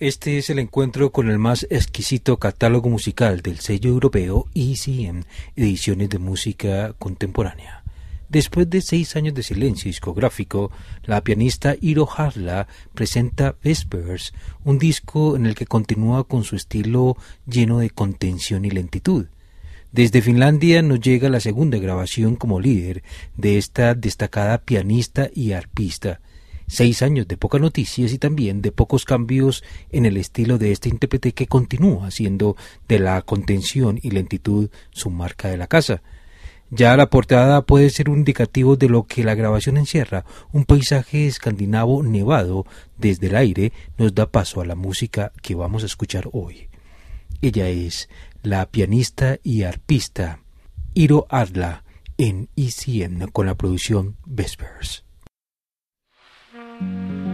Este es el encuentro con el más exquisito catálogo musical del sello europeo ECM, Ediciones de Música Contemporánea. Después de seis años de silencio discográfico, la pianista Iro Harla presenta Vespers, un disco en el que continúa con su estilo lleno de contención y lentitud. Desde Finlandia nos llega la segunda grabación como líder de esta destacada pianista y arpista, seis años de pocas noticias y también de pocos cambios en el estilo de este intérprete que continúa siendo de la contención y lentitud su marca de la casa. Ya la portada puede ser un indicativo de lo que la grabación encierra, un paisaje escandinavo nevado desde el aire nos da paso a la música que vamos a escuchar hoy. Ella es la pianista y arpista Iro Arla en ECM con la producción Vespers. Thank you.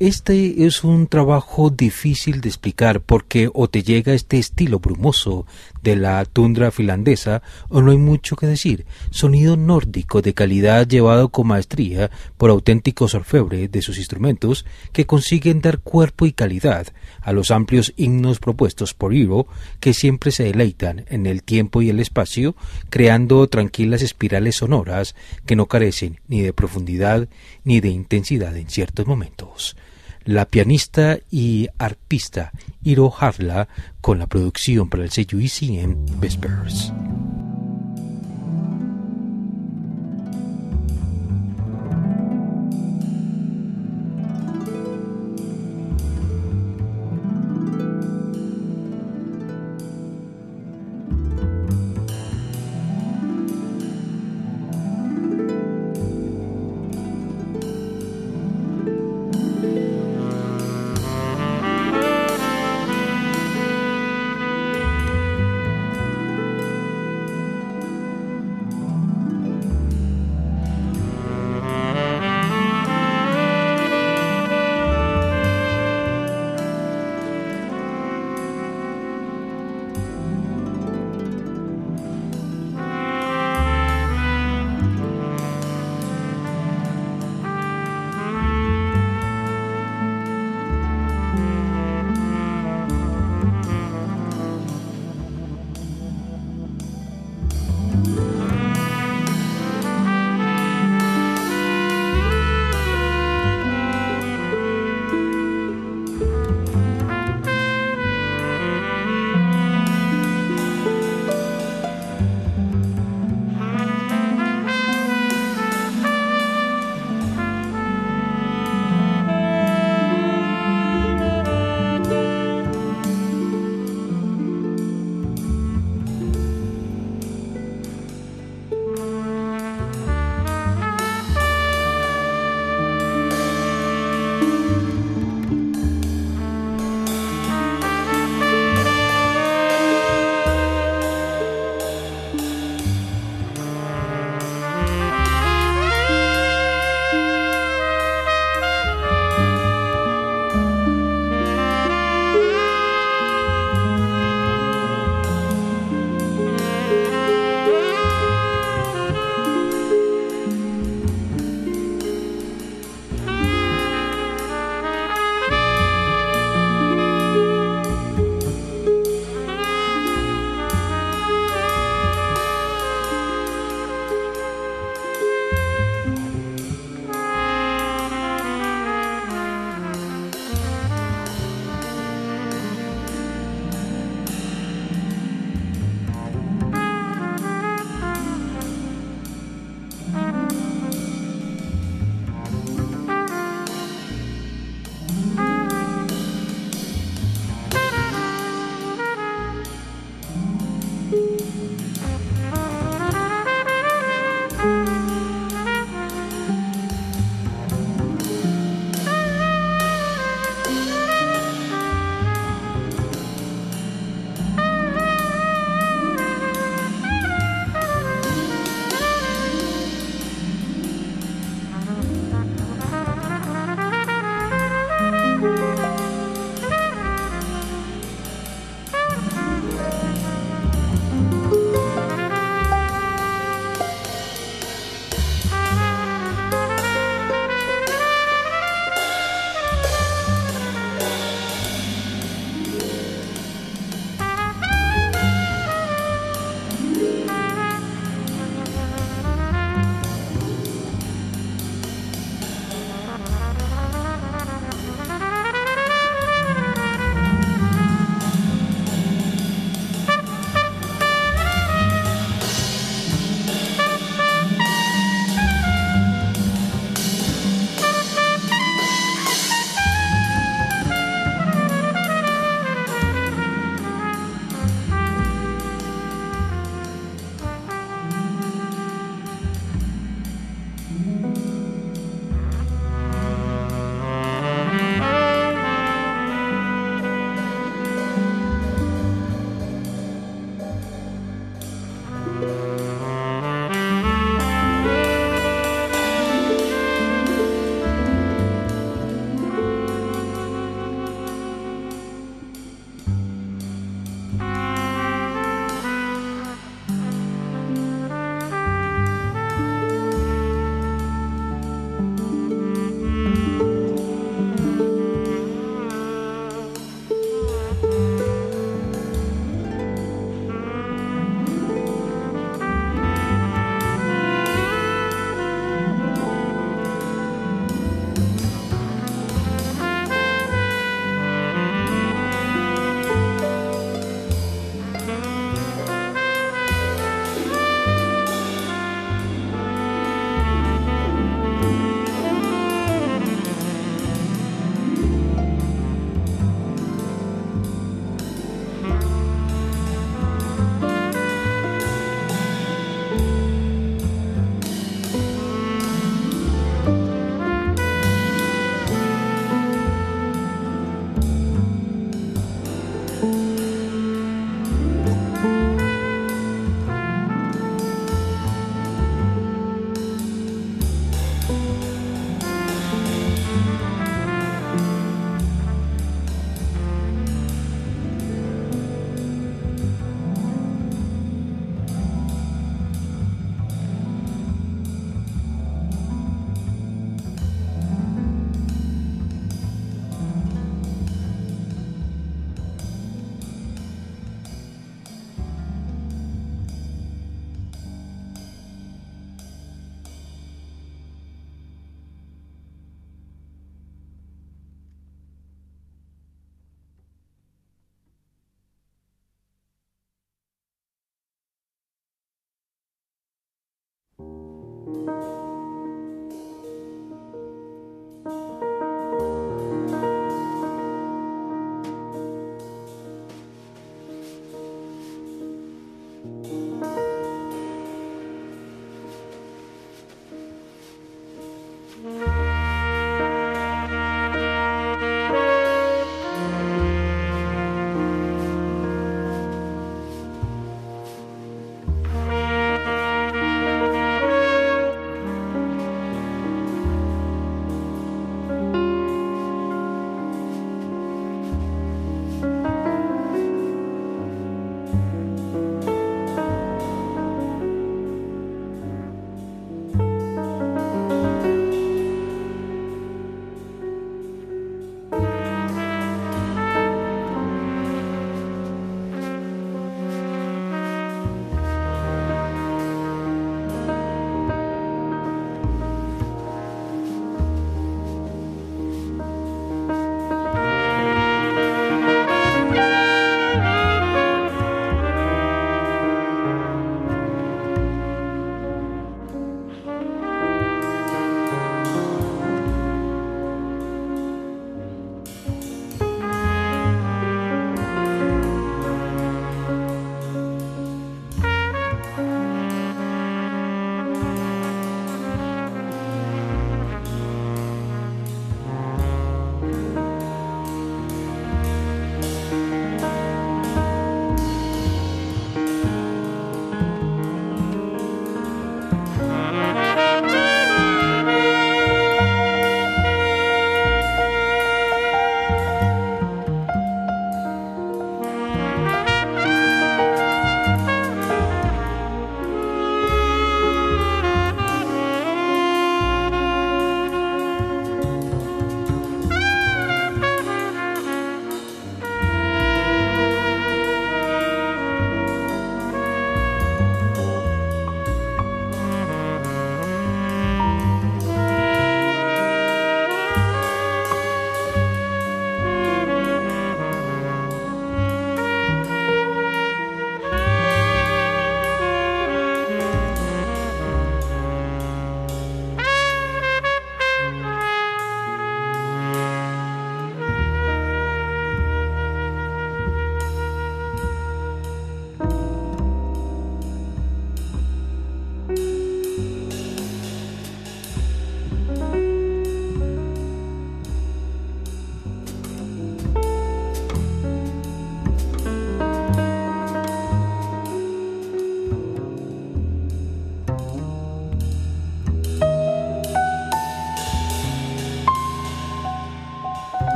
Este es un trabajo difícil de explicar porque o te llega este estilo brumoso de la tundra finlandesa o no hay mucho que decir. Sonido nórdico de calidad llevado con maestría por auténticos orfebres de sus instrumentos que consiguen dar cuerpo y calidad a los amplios himnos propuestos por Hiro que siempre se deleitan en el tiempo y el espacio creando tranquilas espirales sonoras que no carecen ni de profundidad ni de intensidad en ciertos momentos la pianista y arpista Iro Harla con la producción para el sello ECM Vespers.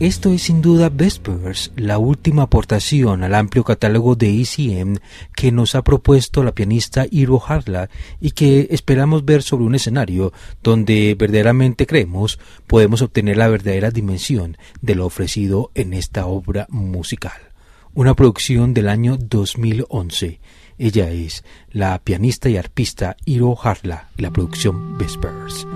Esto es sin duda Vespers, la última aportación al amplio catálogo de ECM que nos ha propuesto la pianista Iro Harla y que esperamos ver sobre un escenario donde verdaderamente creemos podemos obtener la verdadera dimensión de lo ofrecido en esta obra musical. Una producción del año 2011. Ella es la pianista y arpista Iro Harla la producción Vespers.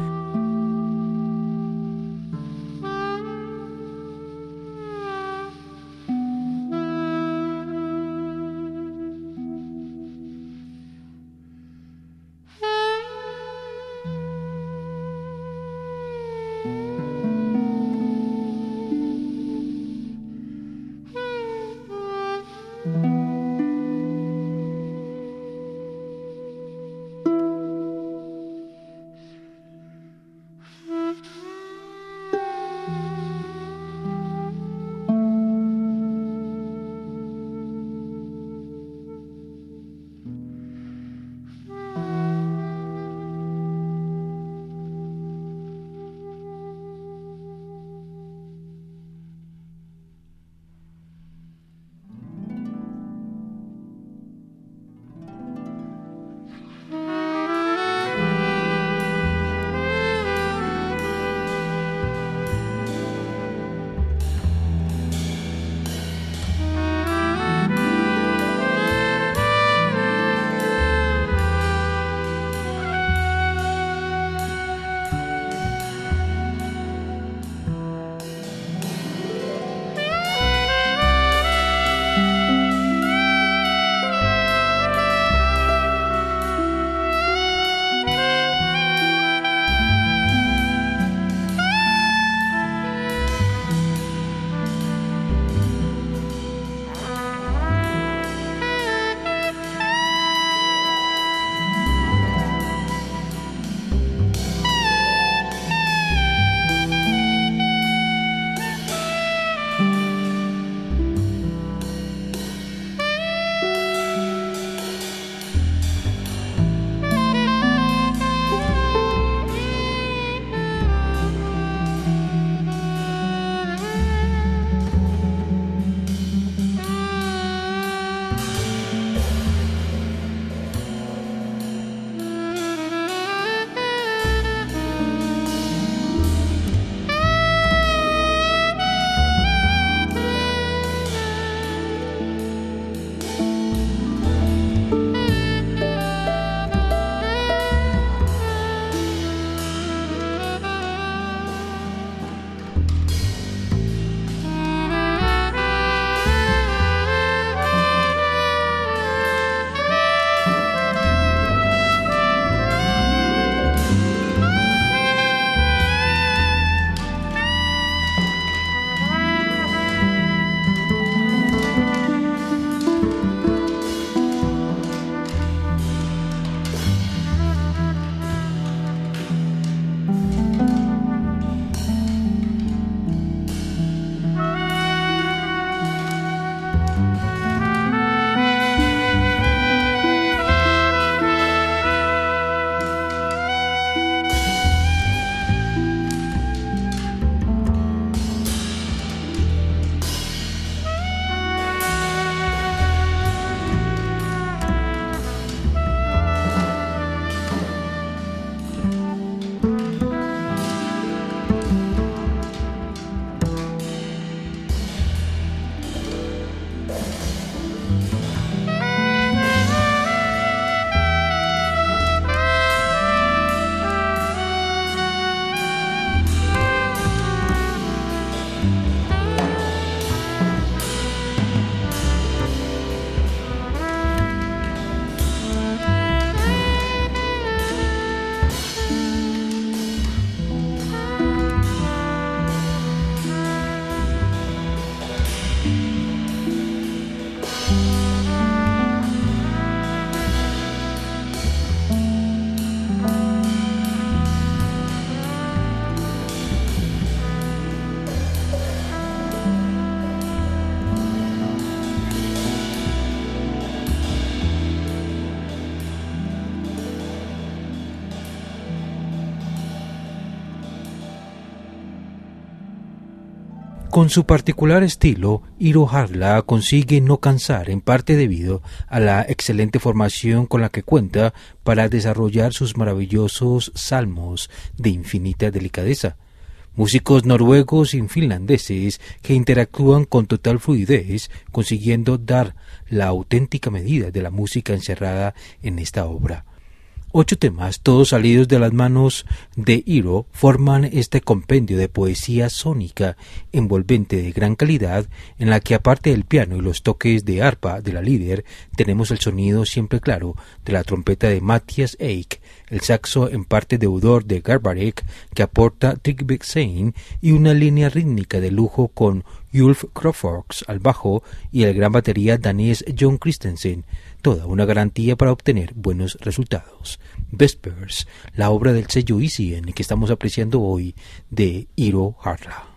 Con su particular estilo, Hiro Harla consigue no cansar, en parte debido a la excelente formación con la que cuenta para desarrollar sus maravillosos salmos de infinita delicadeza. Músicos noruegos y finlandeses que interactúan con total fluidez, consiguiendo dar la auténtica medida de la música encerrada en esta obra. Ocho temas, todos salidos de las manos de Hiro, forman este compendio de poesía sónica envolvente de gran calidad, en la que aparte del piano y los toques de arpa de la líder, tenemos el sonido siempre claro de la trompeta de Matthias Eich, el saxo en parte deudor de Garbarek que aporta Trygve Sein y una línea rítmica de lujo con Ulf Crawfords al bajo y el gran batería danés John Christensen, toda una garantía para obtener buenos resultados. Vespers, la obra del sello ECN que estamos apreciando hoy de Hiro Harla.